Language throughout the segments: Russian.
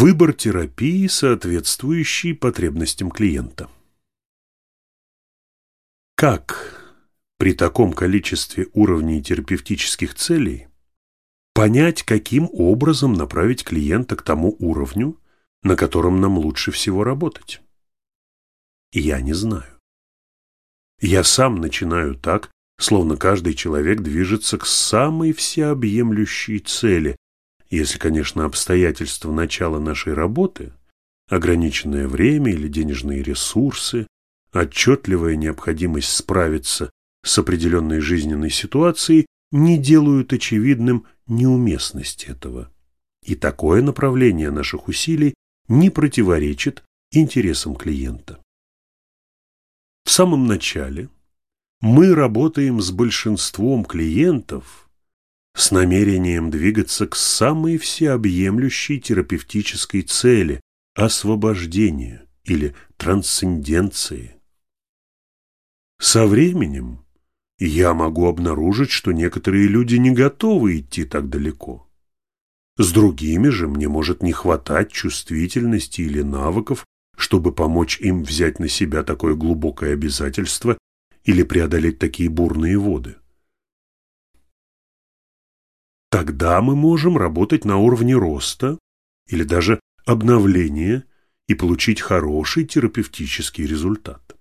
Выбор терапии, соответствующий потребностям клиента. Как при таком количестве уровней терапевтических целей понять, каким образом направить клиента к тому уровню, на котором нам лучше всего работать? Я не знаю. Я сам начинаю так, словно каждый человек движется к самой всеобъемлющей цели, если, конечно, обстоятельства начала нашей работы, ограниченное время или денежные ресурсы, отчетливая необходимость справиться с определенной жизненной ситуацией не делают очевидным неуместность этого. И такое направление наших усилий не противоречит интересам клиента. В самом начале мы работаем с большинством клиентов – с намерением двигаться к самой всеобъемлющей терапевтической цели – освобождению или трансценденции. Со временем я могу обнаружить, что некоторые люди не готовы идти так далеко. С другими же мне может не хватать чувствительности или навыков, чтобы помочь им взять на себя такое глубокое обязательство или преодолеть такие бурные воды. Тогда мы можем работать на уровне роста или даже обновления и получить хороший терапевтический результат.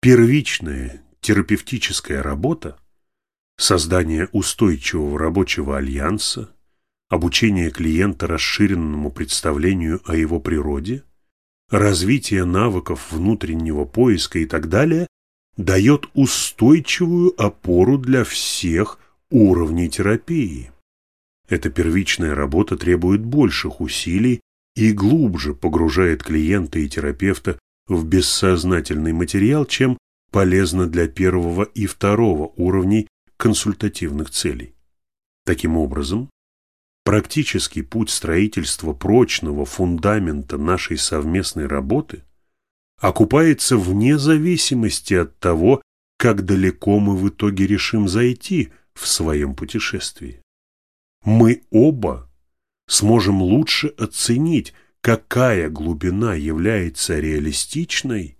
Первичная терапевтическая работа, создание устойчивого рабочего альянса, обучение клиента расширенному представлению о его природе, развитие навыков внутреннего поиска и так далее дает устойчивую опору для всех уровней терапии. Эта первичная работа требует больших усилий и глубже погружает клиента и терапевта в бессознательный материал, чем полезно для первого и второго уровней консультативных целей. Таким образом, практический путь строительства прочного фундамента нашей совместной работы окупается вне зависимости от того, как далеко мы в итоге решим зайти – в своем путешествии. Мы оба сможем лучше оценить, какая глубина является реалистичной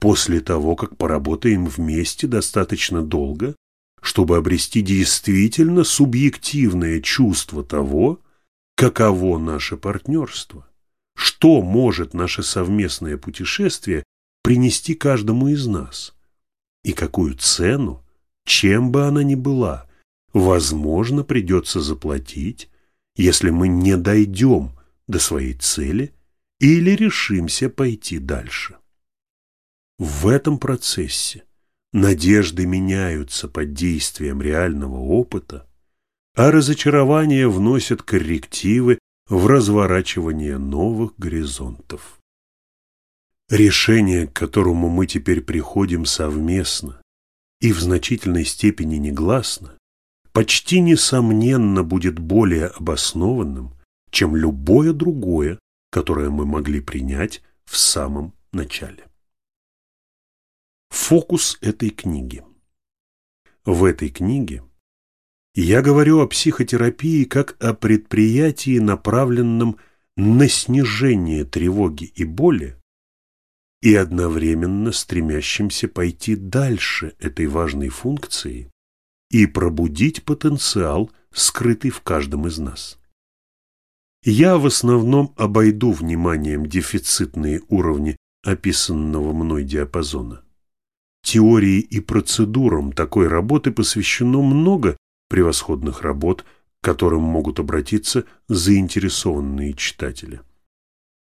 после того, как поработаем вместе достаточно долго, чтобы обрести действительно субъективное чувство того, каково наше партнерство, что может наше совместное путешествие принести каждому из нас и какую цену, чем бы она ни была, возможно, придется заплатить, если мы не дойдем до своей цели или решимся пойти дальше. В этом процессе надежды меняются под действием реального опыта, а разочарования вносят коррективы в разворачивание новых горизонтов. Решение, к которому мы теперь приходим совместно и в значительной степени негласно, почти несомненно будет более обоснованным, чем любое другое, которое мы могли принять в самом начале. Фокус этой книги. В этой книге я говорю о психотерапии как о предприятии, направленном на снижение тревоги и боли и одновременно стремящимся пойти дальше этой важной функции и пробудить потенциал, скрытый в каждом из нас. Я в основном обойду вниманием дефицитные уровни описанного мной диапазона. Теории и процедурам такой работы посвящено много превосходных работ, к которым могут обратиться заинтересованные читатели.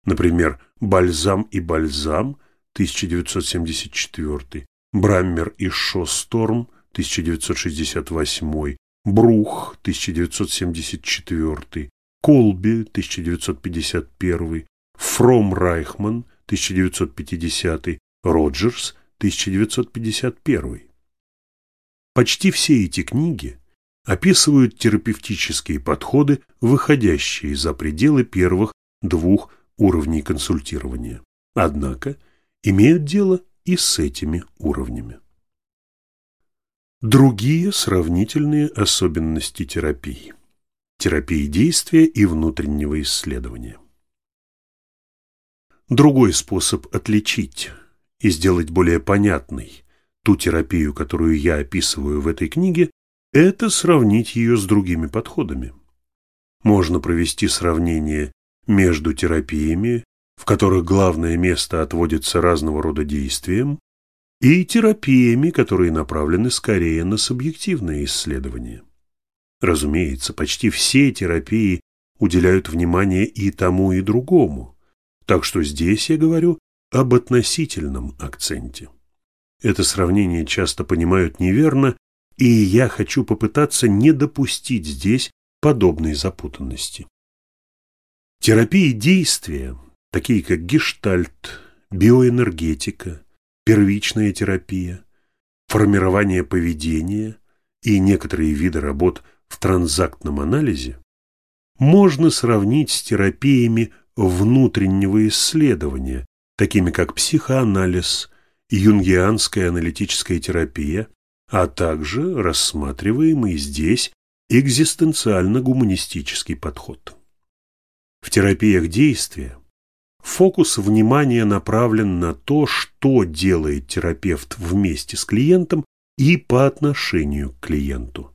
Например, «Бальзам и бальзам» 1974, «Браммер и Шосторм» 1968, Брух, 1974, Колби, 1951, Фром Райхман, 1950, Роджерс, 1951. Почти все эти книги описывают терапевтические подходы, выходящие за пределы первых двух уровней консультирования. Однако имеют дело и с этими уровнями. Другие сравнительные особенности терапии. терапии действия и внутреннего исследования. Другой способ отличить и сделать более понятной ту терапию, которую я описываю в этой книге, это сравнить ее с другими подходами. Можно провести сравнение между терапиями, в которых главное место отводится разного рода действиям, и терапиями, которые направлены скорее на субъективное исследование. Разумеется, почти все терапии уделяют внимание и тому, и другому, так что здесь я говорю об относительном акценте. Это сравнение часто понимают неверно, и я хочу попытаться не допустить здесь подобной запутанности. Терапии действия, такие как гештальт, биоэнергетика, первичная терапия, формирование поведения и некоторые виды работ в транзактном анализе, можно сравнить с терапиями внутреннего исследования, такими как психоанализ, юнгианская аналитическая терапия, а также рассматриваемый здесь экзистенциально-гуманистический подход. В терапиях действия фокус внимания направлен на то, что делает терапевт вместе с клиентом и по отношению к клиенту.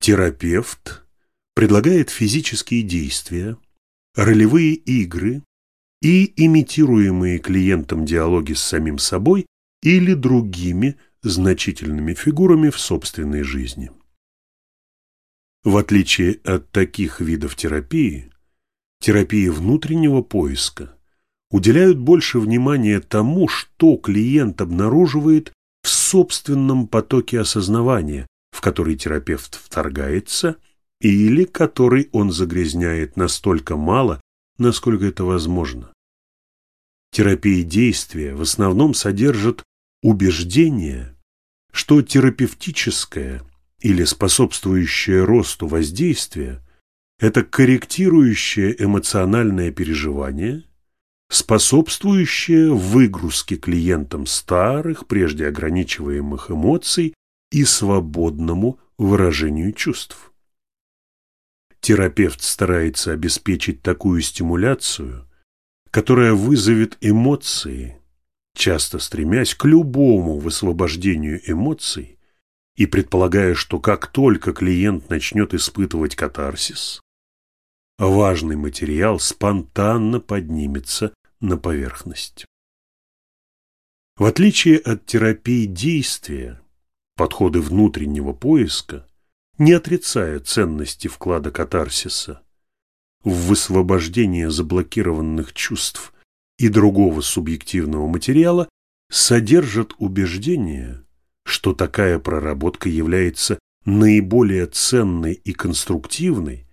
Терапевт предлагает физические действия, ролевые игры и имитируемые клиентом диалоги с самим собой или другими значительными фигурами в собственной жизни. В отличие от таких видов терапии, терапии внутреннего поиска уделяют больше внимания тому, что клиент обнаруживает в собственном потоке осознавания, в который терапевт вторгается или который он загрязняет настолько мало, насколько это возможно. Терапии действия в основном содержат убеждение, что терапевтическое – или способствующее росту воздействия – это корректирующее эмоциональное переживание, способствующее выгрузке клиентам старых, прежде ограничиваемых эмоций и свободному выражению чувств. Терапевт старается обеспечить такую стимуляцию, которая вызовет эмоции, часто стремясь к любому высвобождению эмоций, и предполагая, что как только клиент начнет испытывать катарсис, важный материал спонтанно поднимется на поверхность. В отличие от терапии действия, подходы внутреннего поиска, не отрицая ценности вклада катарсиса в высвобождение заблокированных чувств и другого субъективного материала, содержат убеждение, что такая проработка является наиболее ценной и конструктивной,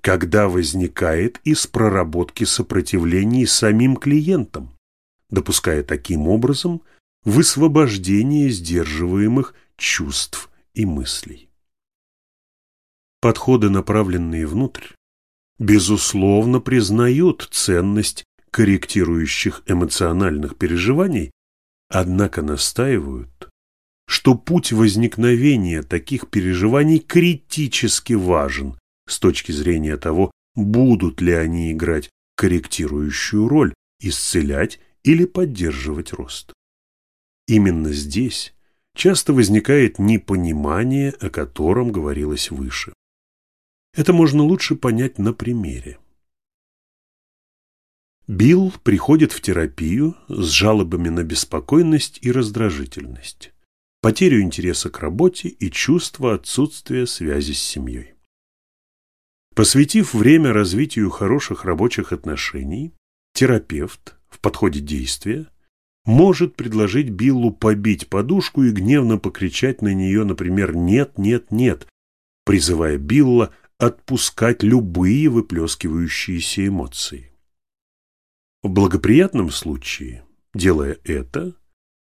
когда возникает из проработки сопротивлений самим клиентам, допуская таким образом высвобождение сдерживаемых чувств и мыслей. Подходы, направленные внутрь, безусловно признают ценность корректирующих эмоциональных переживаний, однако настаивают, что путь возникновения таких переживаний критически важен с точки зрения того, будут ли они играть корректирующую роль, исцелять или поддерживать рост. Именно здесь часто возникает непонимание, о котором говорилось выше. Это можно лучше понять на примере. Билл приходит в терапию с жалобами на беспокойность и раздражительность потерю интереса к работе и чувство отсутствия связи с семьей. Посвятив время развитию хороших рабочих отношений, терапевт в подходе действия может предложить Биллу побить подушку и гневно покричать на нее, например, «нет, нет, нет», призывая Билла отпускать любые выплескивающиеся эмоции. В благоприятном случае, делая это,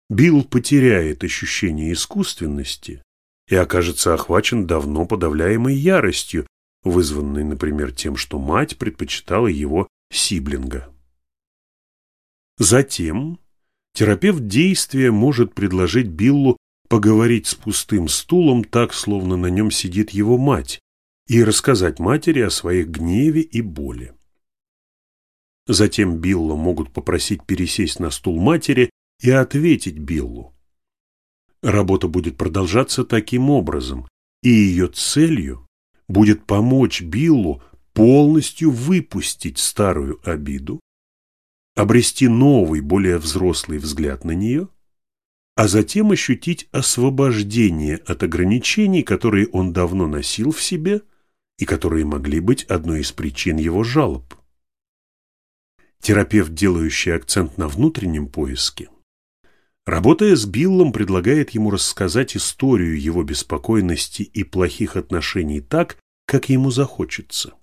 Билл потеряет ощущение искусственности и окажется охвачен давно подавляемой яростью, вызванной, например, тем, что мать предпочитала его сиблинга. Затем терапевт действия может предложить Биллу поговорить с пустым стулом так, словно на нем сидит его мать, и рассказать матери о своих гневе и боли. Затем Билла могут попросить пересесть на стул матери и ответить Биллу. Работа будет продолжаться таким образом, и ее целью будет помочь Биллу полностью выпустить старую обиду, обрести новый, более взрослый взгляд на нее, а затем ощутить освобождение от ограничений, которые он давно носил в себе и которые могли быть одной из причин его жалоб. Терапевт, делающий акцент на внутреннем поиске, работая с Биллом, предлагает ему рассказать историю его беспокойности и плохих отношений так, как ему захочется.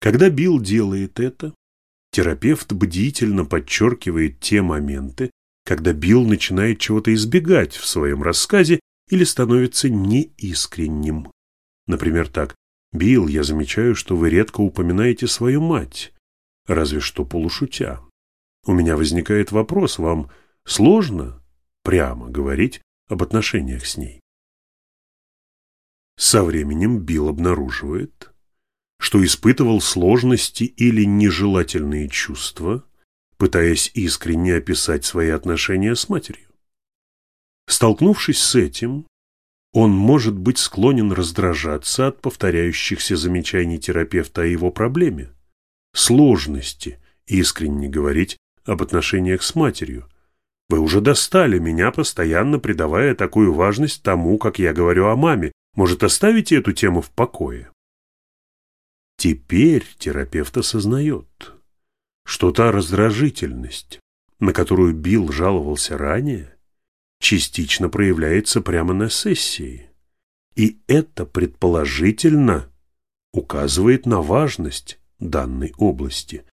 Когда Билл делает это, терапевт бдительно подчеркивает те моменты, когда Билл начинает чего-то избегать в своем рассказе или становится неискренним. Например, так. «Билл, я замечаю, что вы редко упоминаете свою мать разве что полушутя. У меня возникает вопрос, вам сложно прямо говорить об отношениях с ней? Со временем Билл обнаруживает, что испытывал сложности или нежелательные чувства, пытаясь искренне описать свои отношения с матерью. Столкнувшись с этим, он может быть склонен раздражаться от повторяющихся замечаний терапевта о его проблеме сложности искренне говорить об отношениях с матерью. Вы уже достали меня, постоянно придавая такую важность тому, как я говорю о маме. Может, оставите эту тему в покое? Теперь терапевт осознает, что та раздражительность, на которую Билл жаловался ранее, частично проявляется прямо на сессии. И это предположительно указывает на важность данной области.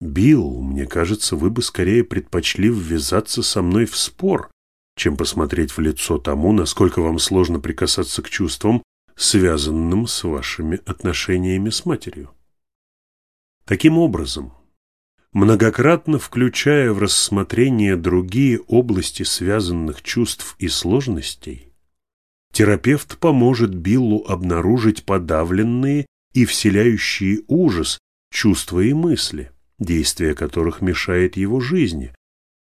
Билл, мне кажется, вы бы скорее предпочли ввязаться со мной в спор, чем посмотреть в лицо тому, насколько вам сложно прикасаться к чувствам, связанным с вашими отношениями с матерью. Таким образом, многократно включая в рассмотрение другие области связанных чувств и сложностей, терапевт поможет Биллу обнаружить подавленные и вселяющие ужас чувства и мысли, действие которых мешает его жизни.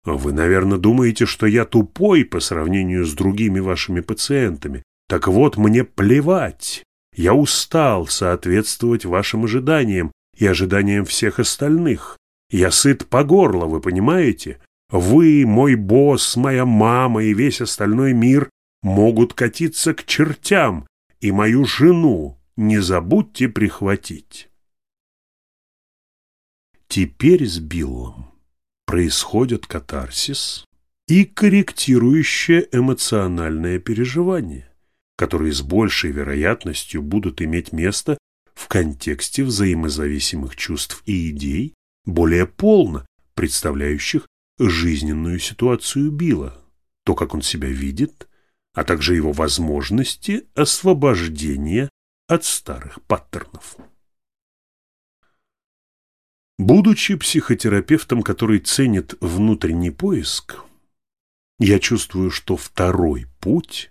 Вы, наверное, думаете, что я тупой по сравнению с другими вашими пациентами. Так вот, мне плевать. Я устал соответствовать вашим ожиданиям и ожиданиям всех остальных. Я сыт по горло, вы понимаете? Вы, мой босс, моя мама и весь остальной мир могут катиться к чертям, и мою жену не забудьте прихватить. Теперь с Биллом происходит катарсис и корректирующее эмоциональное переживание, которые с большей вероятностью будут иметь место в контексте взаимозависимых чувств и идей, более полно представляющих жизненную ситуацию Билла, то, как он себя видит, а также его возможности освобождения от старых паттернов. Будучи психотерапевтом, который ценит внутренний поиск, я чувствую, что второй путь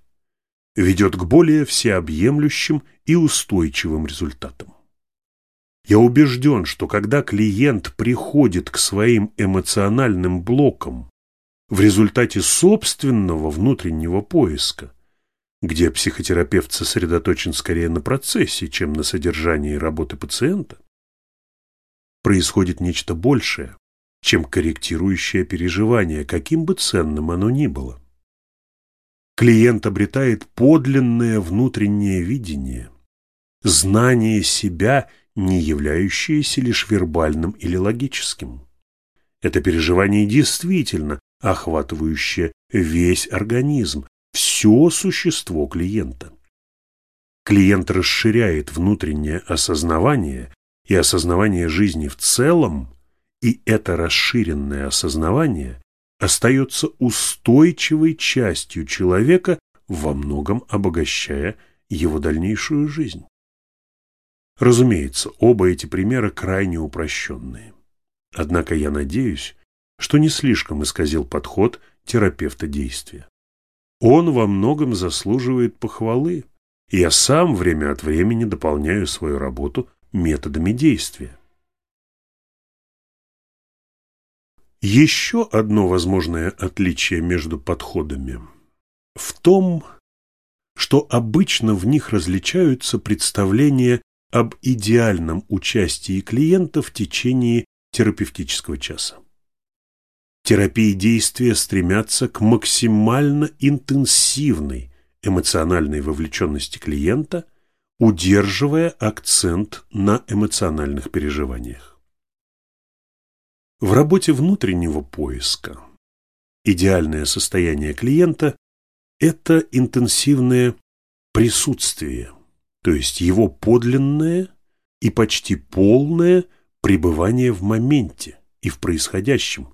ведет к более всеобъемлющим и устойчивым результатам. Я убежден, что когда клиент приходит к своим эмоциональным блокам в результате собственного внутреннего поиска, где психотерапевт сосредоточен скорее на процессе, чем на содержании работы пациента, происходит нечто большее, чем корректирующее переживание, каким бы ценным оно ни было. Клиент обретает подлинное внутреннее видение, знание себя, не являющееся лишь вербальным или логическим. Это переживание действительно охватывающее весь организм, все существо клиента. Клиент расширяет внутреннее осознавание и осознавание жизни в целом, и это расширенное осознавание остается устойчивой частью человека, во многом обогащая его дальнейшую жизнь. Разумеется, оба эти примера крайне упрощенные. Однако я надеюсь, что не слишком исказил подход терапевта действия. Он во многом заслуживает похвалы, и я сам время от времени дополняю свою работу методами действия. Еще одно возможное отличие между подходами в том, что обычно в них различаются представления об идеальном участии клиента в течение терапевтического часа. Терапии действия стремятся к максимально интенсивной эмоциональной вовлеченности клиента, удерживая акцент на эмоциональных переживаниях. В работе внутреннего поиска идеальное состояние клиента – это интенсивное присутствие, то есть его подлинное и почти полное пребывание в моменте и в происходящем.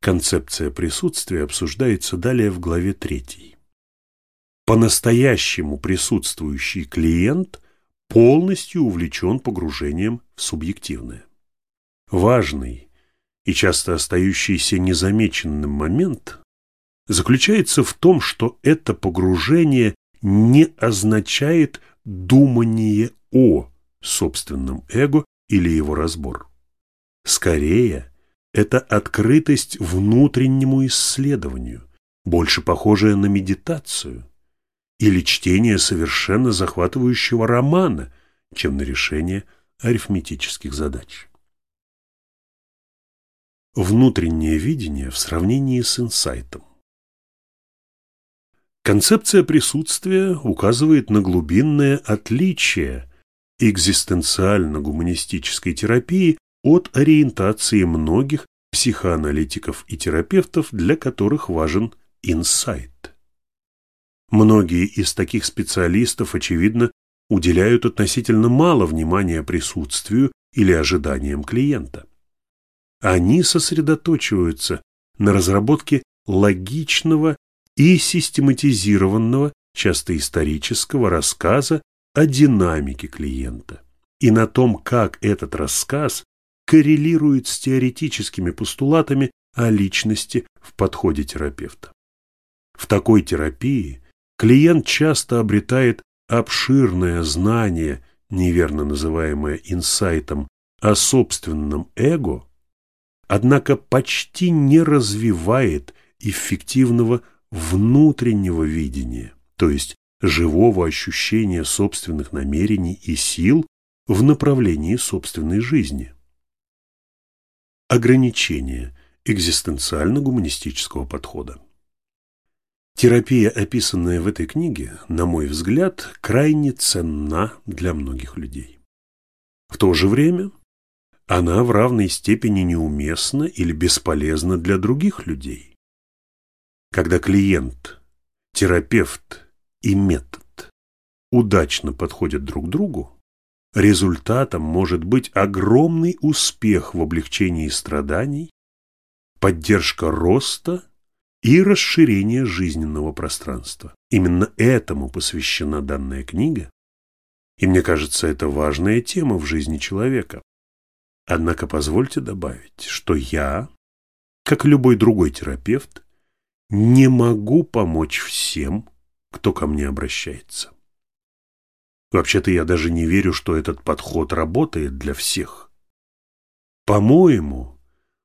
Концепция присутствия обсуждается далее в главе 3. По-настоящему присутствующий клиент полностью увлечен погружением в субъективное. Важный и часто остающийся незамеченным момент заключается в том, что это погружение не означает думание о собственном эго или его разбор. Скорее, это открытость внутреннему исследованию, больше похожая на медитацию или чтение совершенно захватывающего романа, чем на решение арифметических задач внутреннее видение в сравнении с инсайтом. Концепция присутствия указывает на глубинное отличие экзистенциально-гуманистической терапии от ориентации многих психоаналитиков и терапевтов, для которых важен инсайт. Многие из таких специалистов, очевидно, уделяют относительно мало внимания присутствию или ожиданиям клиента. Они сосредоточиваются на разработке логичного и систематизированного, часто исторического рассказа о динамике клиента и на том, как этот рассказ коррелирует с теоретическими постулатами о личности в подходе терапевта. В такой терапии клиент часто обретает обширное знание, неверно называемое инсайтом, о собственном эго однако почти не развивает эффективного внутреннего видения, то есть живого ощущения собственных намерений и сил в направлении собственной жизни. Ограничение экзистенциально-гуманистического подхода. Терапия, описанная в этой книге, на мой взгляд, крайне ценна для многих людей. В то же время она в равной степени неуместна или бесполезна для других людей. Когда клиент, терапевт и метод удачно подходят друг другу, результатом может быть огромный успех в облегчении страданий, поддержка роста и расширение жизненного пространства. Именно этому посвящена данная книга, и мне кажется, это важная тема в жизни человека. Однако позвольте добавить, что я, как любой другой терапевт, не могу помочь всем, кто ко мне обращается. Вообще-то я даже не верю, что этот подход работает для всех. По-моему,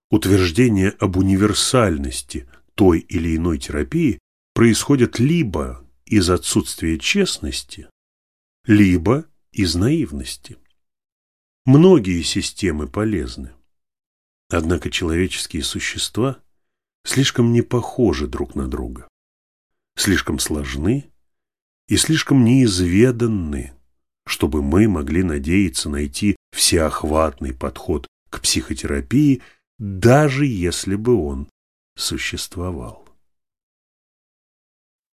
утверждение об универсальности той или иной терапии происходит либо из отсутствия честности, либо из наивности. Многие системы полезны. Однако человеческие существа слишком не похожи друг на друга, слишком сложны и слишком неизведанны, чтобы мы могли надеяться найти всеохватный подход к психотерапии, даже если бы он существовал.